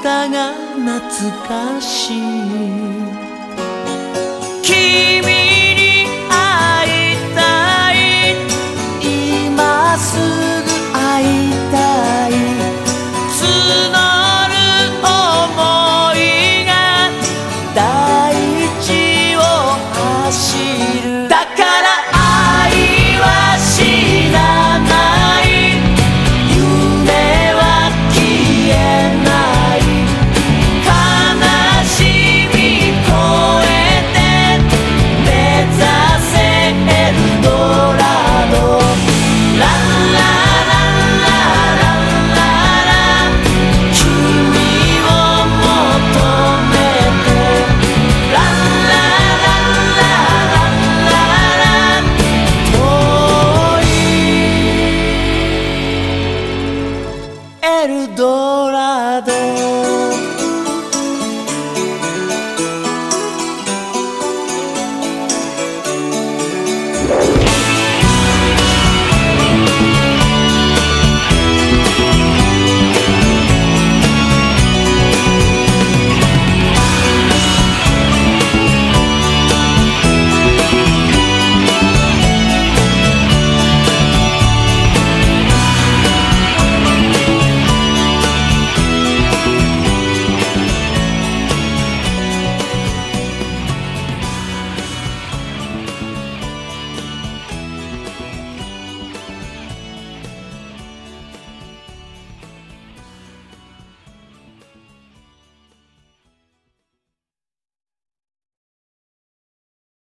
歌が懐かしい。